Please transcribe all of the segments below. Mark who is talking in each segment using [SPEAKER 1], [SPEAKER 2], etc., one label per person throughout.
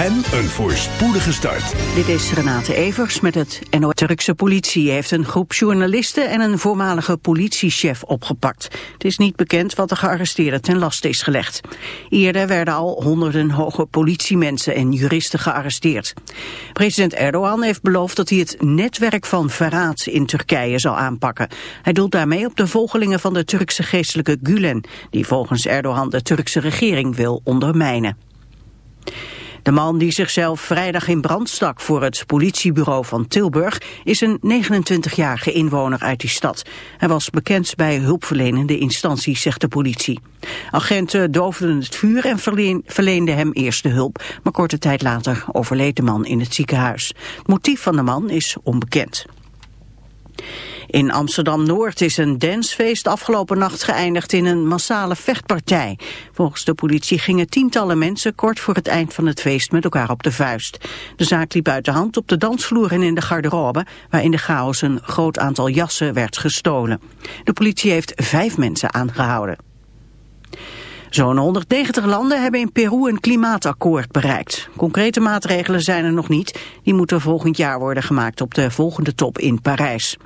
[SPEAKER 1] en een voorspoedige start.
[SPEAKER 2] Dit is Renate Evers met het NO. Turkse politie heeft een groep journalisten en een voormalige politiechef opgepakt. Het is niet bekend wat de gearresteerden ten laste is gelegd. Eerder werden al honderden hoge politiemensen en juristen gearresteerd. President Erdogan heeft beloofd dat hij het netwerk van verraad in Turkije zal aanpakken. Hij doelt daarmee op de volgelingen van de Turkse geestelijke Gulen, die volgens Erdogan de Turkse regering wil ondermijnen. De man die zichzelf vrijdag in brand stak voor het politiebureau van Tilburg is een 29-jarige inwoner uit die stad. Hij was bekend bij hulpverlenende instanties, zegt de politie. Agenten doofden het vuur en verleenden hem eerste hulp, maar korte tijd later overleed de man in het ziekenhuis. Het motief van de man is onbekend. In Amsterdam-Noord is een dancefeest afgelopen nacht geëindigd in een massale vechtpartij. Volgens de politie gingen tientallen mensen kort voor het eind van het feest met elkaar op de vuist. De zaak liep uit de hand op de dansvloer en in de garderobe, waar in de chaos een groot aantal jassen werd gestolen. De politie heeft vijf mensen aangehouden. Zo'n 190 landen hebben in Peru een klimaatakkoord bereikt. Concrete maatregelen zijn er nog niet. Die moeten volgend jaar worden gemaakt op de volgende top in Parijs.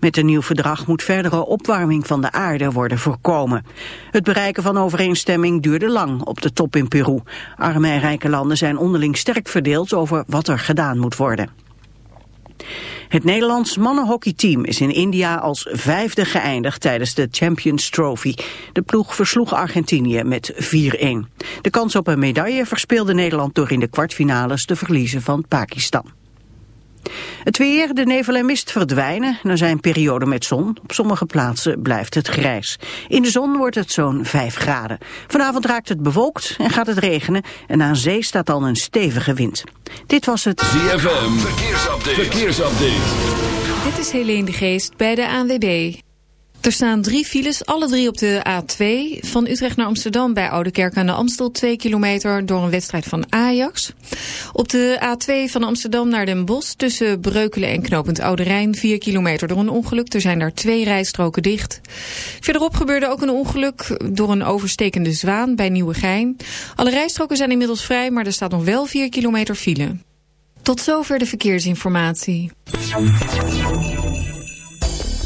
[SPEAKER 2] Met een nieuw verdrag moet verdere opwarming van de aarde worden voorkomen. Het bereiken van overeenstemming duurde lang op de top in Peru. Arme en rijke landen zijn onderling sterk verdeeld over wat er gedaan moet worden. Het Nederlands mannenhockeyteam is in India als vijfde geëindigd tijdens de Champions Trophy. De ploeg versloeg Argentinië met 4-1. De kans op een medaille verspeelde Nederland door in de kwartfinales te verliezen van Pakistan. Het weer, de nevel en mist verdwijnen. Er zijn perioden met zon. Op sommige plaatsen blijft het grijs. In de zon wordt het zo'n 5 graden. Vanavond raakt het bewolkt en gaat het regenen. En aan zee staat dan een stevige wind. Dit was het
[SPEAKER 1] ZFM. Verkeersupdate. Verkeersupdate.
[SPEAKER 3] Dit is Helene de Geest bij de ANWB. Er staan drie files, alle drie op de A2. Van Utrecht naar Amsterdam bij Oudekerk aan de Amstel 2 kilometer door een wedstrijd van Ajax. Op de A2 van Amsterdam naar Den Bosch tussen Breukelen en Knopend Oude Rijn 4 kilometer door een ongeluk. Er zijn daar twee rijstroken dicht. Verderop gebeurde ook een ongeluk door een overstekende zwaan bij Nieuwegein. Alle rijstroken zijn inmiddels vrij, maar er staat nog wel 4 kilometer file. Tot zover de verkeersinformatie.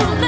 [SPEAKER 4] Oh,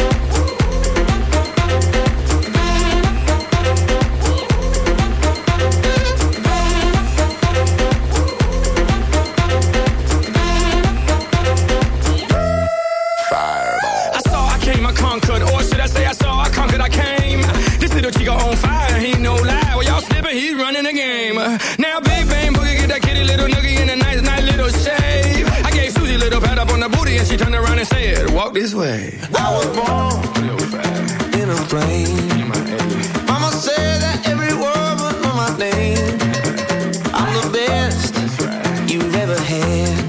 [SPEAKER 4] "Walk this way."
[SPEAKER 5] I was born in a plane. Mama said that every word know my name. I'm the best you've ever had.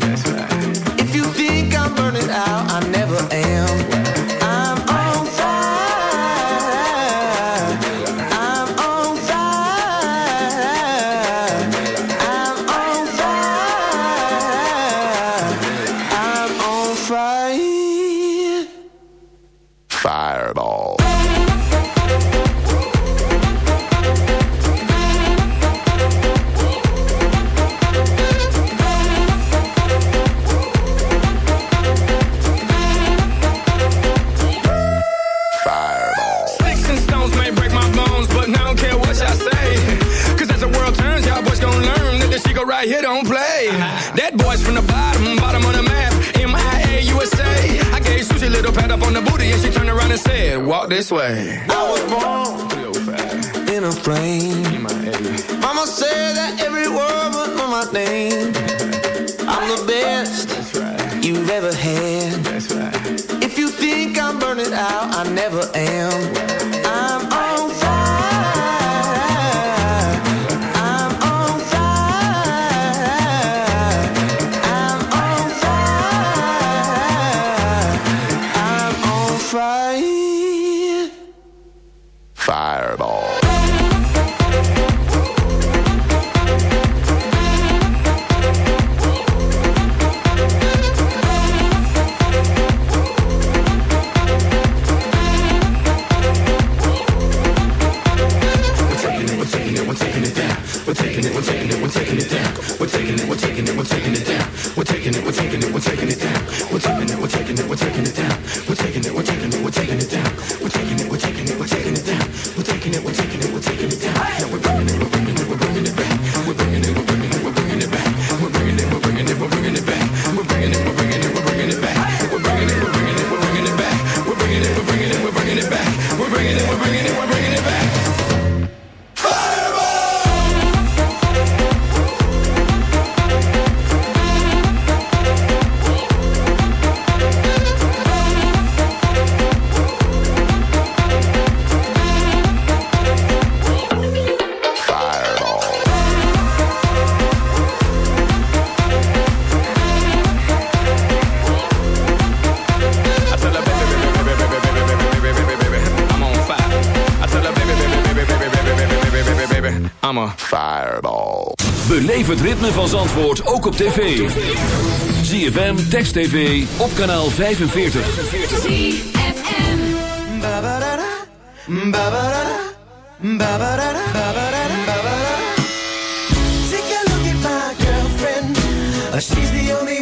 [SPEAKER 5] Am.
[SPEAKER 6] Op tv. ZFM, Text TV, op kanaal 45.
[SPEAKER 7] Take a look at my girlfriend. Uh, She's the only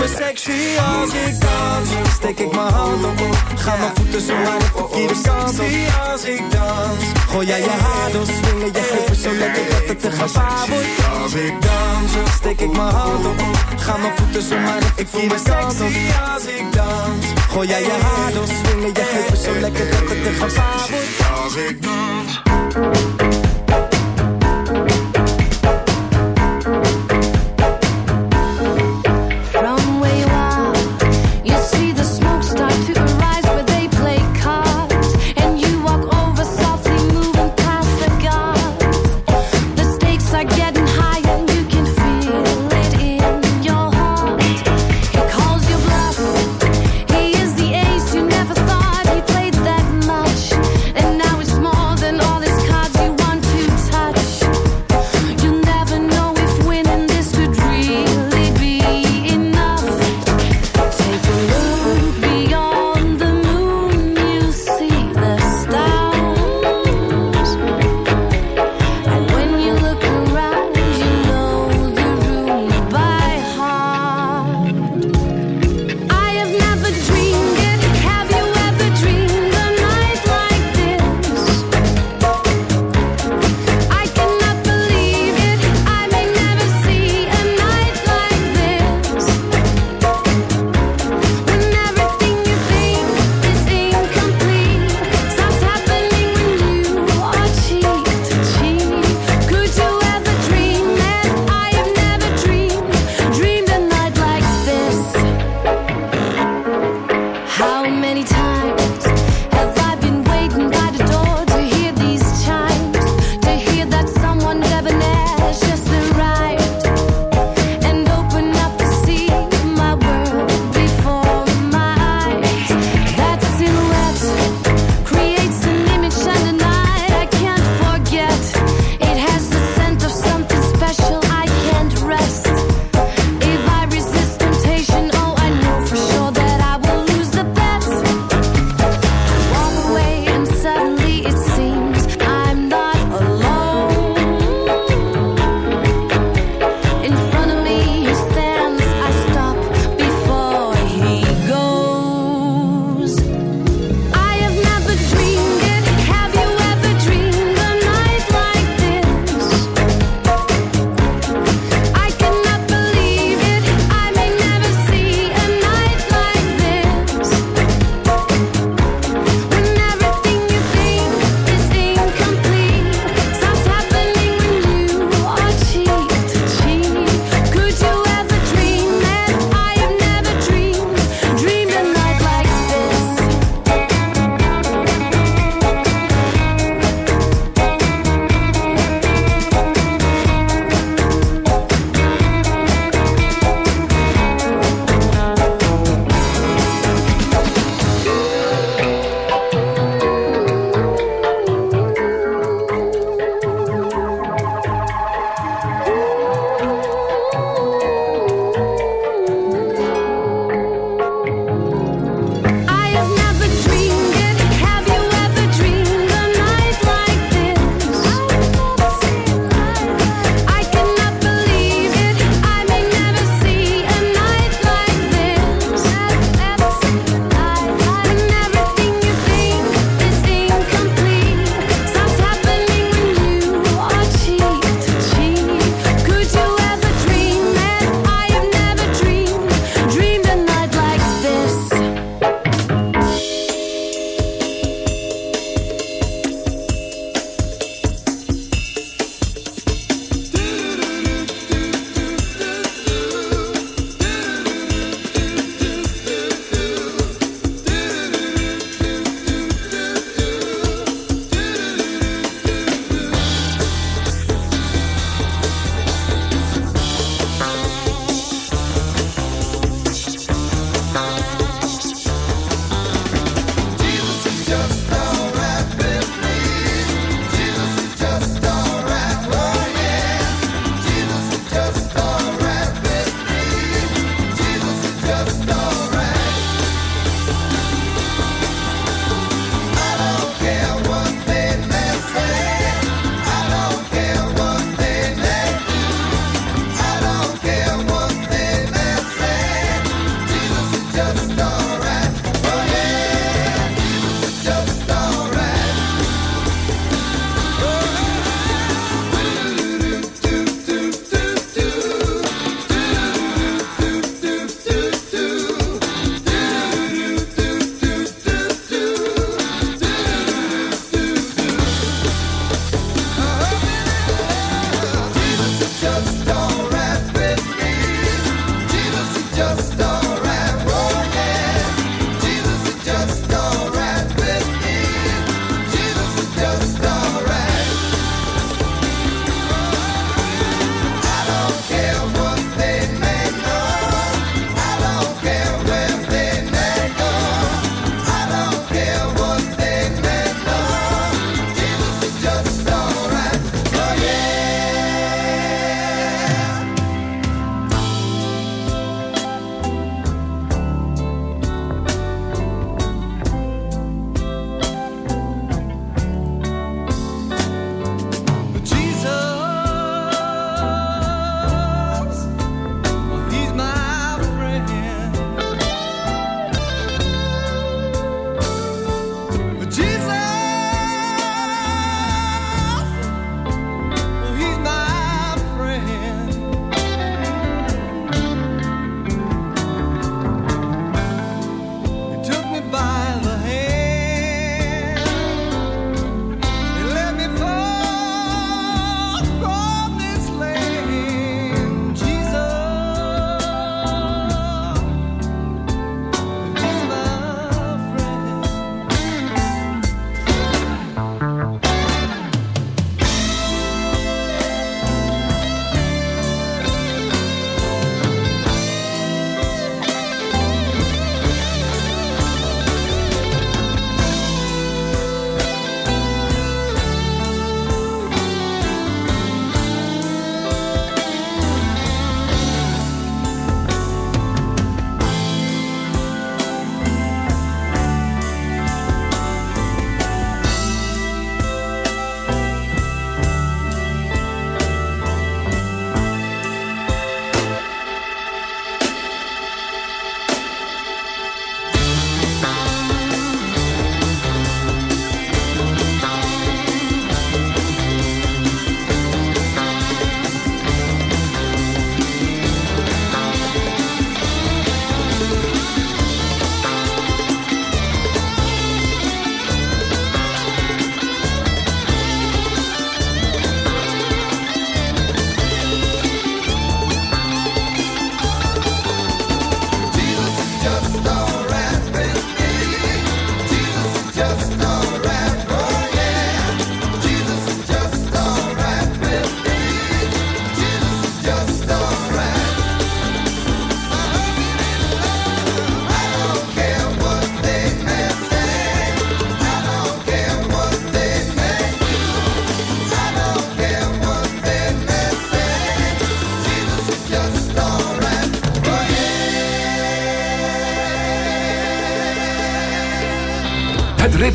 [SPEAKER 7] Me sexy als ik dans. Steek ik mijn hand op, ga mijn voeten zo naar de verkeerde kant op. als ik dans. Gooi jij je haar door, swingen je heupen zo lekker dat het te gevaar wordt. Als ik dans, steek ik mijn hand op, ga mijn voeten zo naar de verkeerde kant op. als ik dans. Gooi jij je haar door, swingen je heupen zo lekker dat het te gevaar wordt. Als ik dans.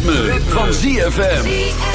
[SPEAKER 8] Van ZFM.